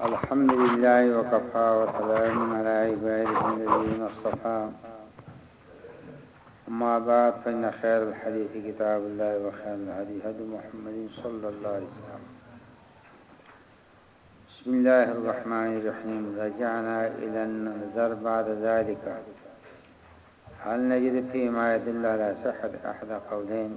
الحمد لله وكفى وسلام على عباده الذين اصطفى أما بعد فإن خير الحديث كتاب الله وخير الهدي هدي محمد صلى الله عليه وسلم بسم الله الرحمن الرحيم رجعنا إلى النذر بعد ذلك هل نجد فيما يدل على صحة أحد قولين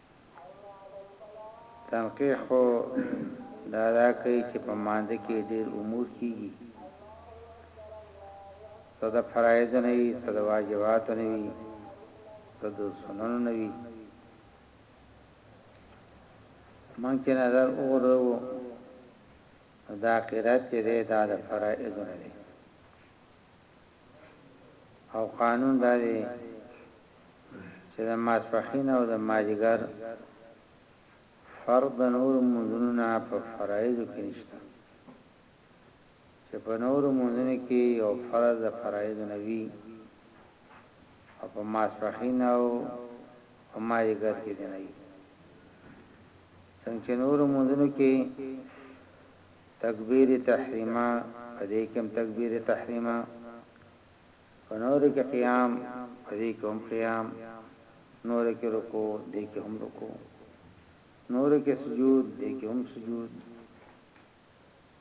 تنقیح خو دا دا کوي چې په مانځه کې ډیر امور کیږي څه د فرایضو نه وي څه د واجباتو نه وي څه د سننو نه وي مونږ چې نظر وګورو دا قرات چې دا د فرایض نه دی او قانون دا دی چې د ماسپښین او د ماځیګر فرق د نورو لمونځونو نه په فرایضو کې نشته چې په نورو لمونځونو کې یو فرض د فرایضو نه وي او په ماسپښین او په ماځیګر کې دی نه وي څنګه چې نورو لمونځونو کې تکبير تحريمه په دې کې هم تکبير تحريمه په نورو کې قيام په دې کې هم قيام نورو کې رکوع دې کې هم رکوع نورو کې سجود دې کې هم سجود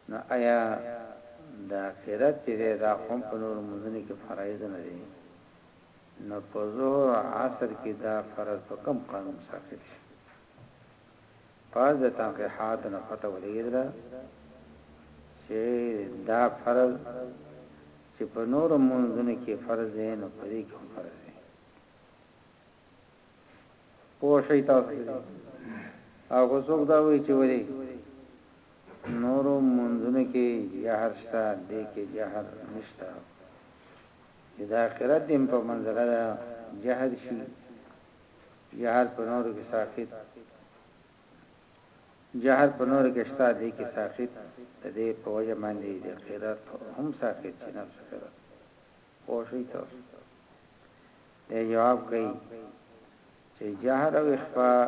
نو آیا دا قرات چې دا هم په نور منځنه کې فرایض نه دي نو په ظهر عصر کې دا فرض په کم قانون ساقط شي پس د تنقیحات نه پته ولګېدله چې دا فرض چې په نور منځونو کې فرض دی نو په دې کې هم فرض دی پوه شئ تاسو هغه څوک دا وایي چې ولې نور منځونو کې جهر شته دې کې جهر نشته دا قرات دیم په منځره جهر شي جهر په نورو کې ساقط جهر په نورو کې شته دي کې ساقط د دې په وجه باندې د قرات هم ساقط چې نفس قرات او شي تاسو دې جواب کوي چې جهر او اخفاء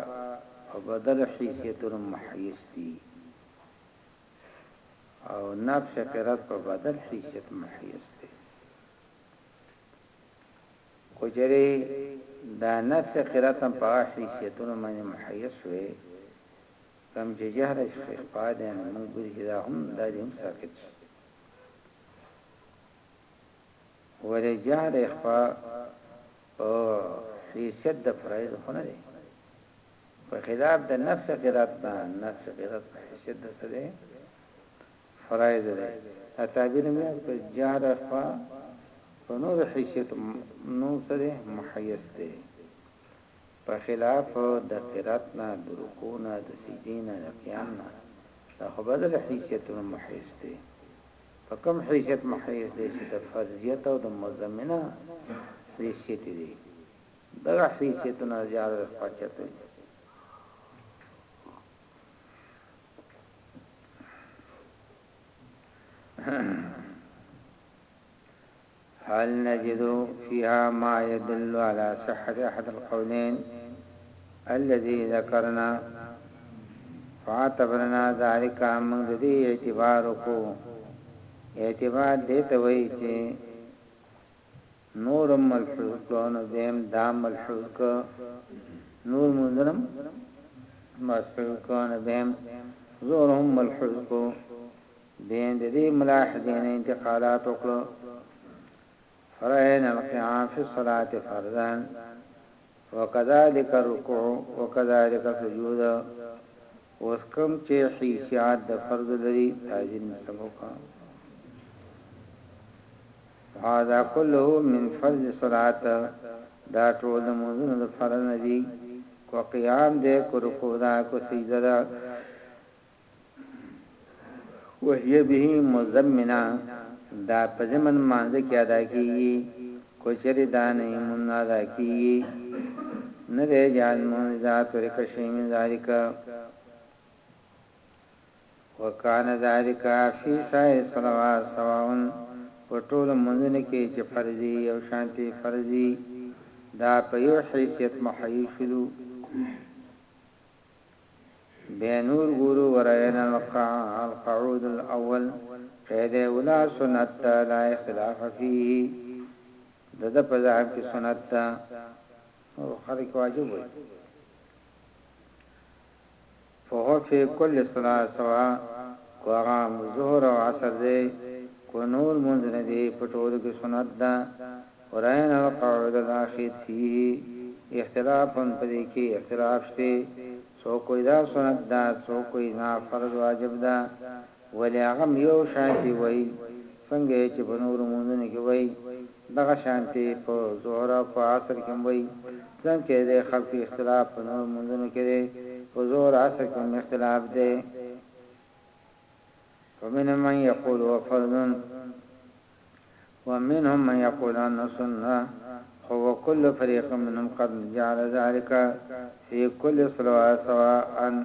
په بدل حیثیتونو محیث دي او نفس قرات په بدل حیثیت محیث که چېرې دا نفس قراتن په هغه حيثيتونو باندې محير شوی کوم چې جهره شي خو اخفاء دی نو مونږ ګوري چې دا هم دا دې هم ساکت شي ولې جهر اخفاء په حيثيت د فرائض خو نه دی په خلاف د نفس قرات نه نفس قرات په حيثيت د څه دی فرایض دی دا تعبیر مې یاد کړ جهر اخفاء په نور حیثیت نوم څه دی محیث دی په خلاف د قرات نه د رکوع نه د سجدې نه د قیام نه دا خو بدل حیثیتونه محیث دی په کوم حیثیت محیث دی چې د فرضیت او د مزمنه حیثیت دی دغه حیثیتونه جهر اخفاء چته هل نجد فيها ما يدل على صحة أحد القولين الذي ذكرنا فاعتبرنا ذلك من ذي اعتباركو اعتبار دیتا وی چه نور هم ملحوظ کړو نو بیا هم دا ملحوظ کړو نور منځونه هم ملحوظ کړو نو بیا هم زور هم ملحوظ کړو بیا د دې ملاحظین انتقالات وکړو فرعین القیام فی الصلاة فرضا وکذالک الرکوع وکذالک سجود اوس کوم چې حیثیت د فرض لري تعظیم سبق وهذا کله من فرض صلات دا ټول د مونځونو د فرض نه دي که قیام دی که رکوع ده که سجده ده وهي به مزمنه دا په ضمن مانځ کې ادا کیږي کو چری دا نه مونږ ادا کیږي نه دی جان مونږ دا تر کښې من ذالک وکان ذلک فی سائر الصلوات سواء په ټولو لمونځونو کې چې فرض دي یو شانتې فرض دي دا په یو حیثیت محیي شولو بیا نور ګورو وراینا القعود الاول قید اولا سنت لا اختلاف فيه د د په ځان کې سنت او خلک واجب وي فهو فی کل صلاة سوا کو هغه ظهر او عصر دی کو نور لمونځونه دی په ټولو کی سنت ده ورعین القعود الاخیر فیه اختلاف په دی کی اختلاف شته څوک وایی دا سنت ده څوک وایی نه فرض واجب ده ولې هغه هم يو شانتې وايي څنګه يې چې په نورو لمونځونو کې وايي دغه شانتې په ظهر او په عصر کې هم وايي ځنکه يې د خلکو اختلاف په نورو لمونځونو کې دی په ظهر او عصر کې هم اختلاف دی فمنهم من يقول هو فرض ومنهم من يقول انه سنه هو كل فريق منهم قد جعل ذلك في كل صلوات سواء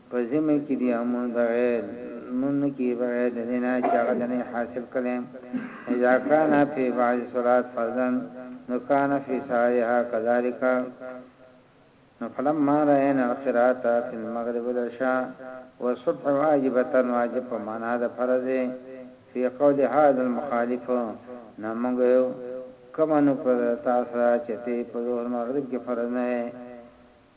په ژمي کې دې امونځ بغیر لمونځ نه کیږي بغیر د دې نه چې هغه د نهي حاصل کړی اذا کان فی بعض صلات فرضا نو کان فی سائرها کذلک نو فلما رأینا القراءة فی المغرب والعشاء والصبح واجبة واجب په معنی د فرض دی فی قول هذا المخالف نه مونږ یو کومه نکته ده تاسو چې ته په ظهر مغرب کې فرض نه وی.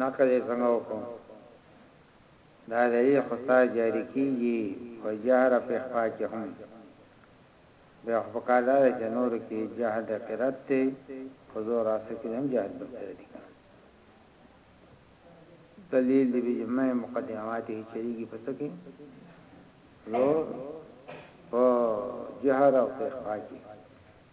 نقل یې څنګه وکړو دا دلیل خو ستا جاري کیږي په جهر او په اخفا کې هم بیا خو پکار دا دی چې نورو کې جهر د قرت دی په زور راسو کې هم جهر بل سره دی دلیل دی بجمع مقدمات هي چریږي پس کې زور په جهر او په اخفا کې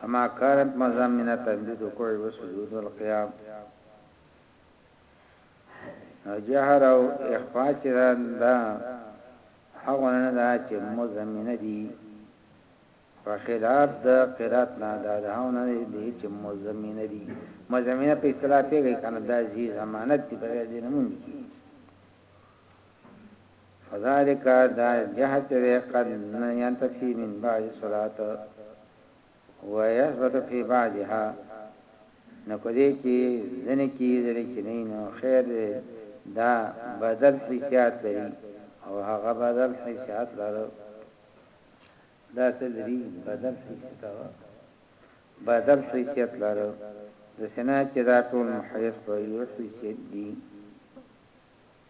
کما کانت مزمنه بالرکوع والسجود والقيام نو جهر او اخفا چې دا هغه نه دا چې مزمنه دي په خلاف د قرات نه دا دا هغه نه دي چې مزمنه دي مزمنه په اصطلاح پیږي کنه دا زی ضمانت دی په دې نه مونږ فذلک دا جهت دی قد ينتفي من بعض الصلات ويثبت في بعضها نو پدې کې ځنه کې ځلې کې نه نو خیر دی دا بدل حیثیت لري او هغه بدل حیثیت لري دا څه لري بدل حیثیت بدل حیثیت لري د سنا چې دا ټول محیث په یو حیثیت دي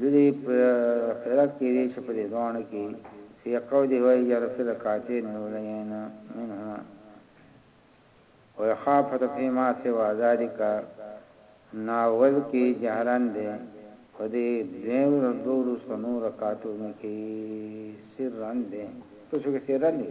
ددې په خیرت کې دې چې په دې دواړو کې فی قوله وایي جرس رکعتین الاولین منهما و اخافت فی ما سوا ذالک ناول کې جهرن دې په دې دویم رکعو رسنو رکعتو کې سرن دې څه څه سرن دې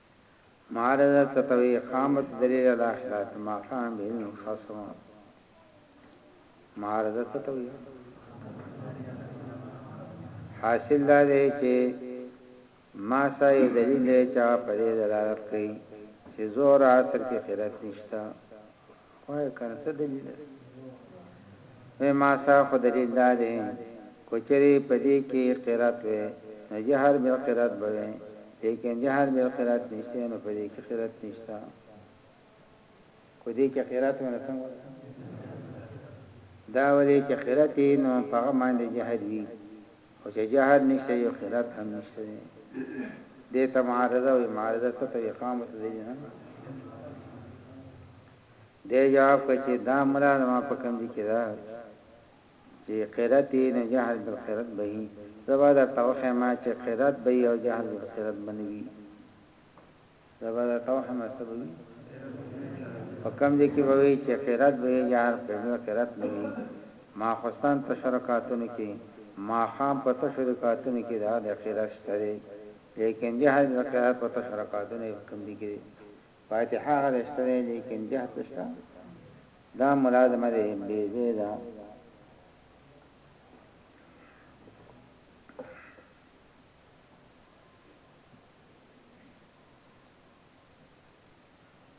معارضه څه ته وایي؟ اقامة الدلیل علی خلاف ما قام به المخاصم معارضه څه ته وایي؟ حاصل دا دی چې ما سره یو دلیل دی چې هغه په دې دلالت کوي چې ظهر عصر کې قرأت نشته وایه کنه څه دلیل لرې؟ وایې ما سره خو دلیل دا دی که چېرې په دې کې قرات وی نو جهر بالقرات به وی لیکن جهر بالقرات نشته نو په دې کې قرات نشته که دې کې قرات ونه څنګه دا ولې چې قرات نو په هغه باندې جهر وی خو چې جهر نشته وي قلت هم نشته دی دې ته معارضه وي معارضه څه ته وي قامت دلیل نه دې جواب کړ چې دا مراد ما په کوم دي کې دا چې قرات یې نه جهر بل قرات به وي زبا دا توخه ما چې قرات به او جهر بل قرات بنوي زه به درته وښیم څه به وي په کوم ځای کې به وي چې قیرت به یې جهر قیمه قیرت نه وي ماخوستن تشو رکعتونو کې ماښام په تشو رکعتونو کې دا د قیرت شته دی لیکن جهر د قیرت په تشو رکعتونو په کوم ځای کې فاتحه غره شته دی لیکن جهر شته دا ملازمه دی بې ځای ده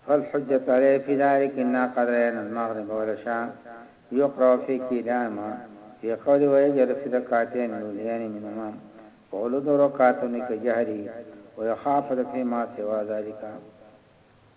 فالحجة عليه في ذلك الناقضين المغرب والشام يقرأ في كلاما في قول ويجر في ركعتين الأوليين من أمام وولد ركعتين كجهري ويخافت فيما سوى ذلك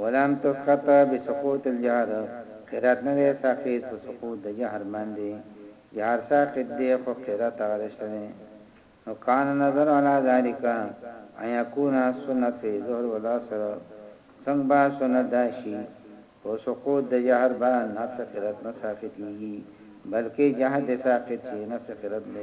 ولم تسقط بسقوط الجهر قرات نه دی ساقط په سقوط د جهر باندې جهر ساقط دی خو قرات هغه دی شته دی نو کان نظر علی ذالک ان یکون سنت فی ظهر والعصر څنګه با سنت داشی په سقوط د جهر با نفس قرات نه ساقط کیږي بلکې جهر دی ساقط شي نفس قرات نه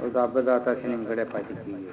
او دا بل دا تاسو نیمګړی پاتې کیږي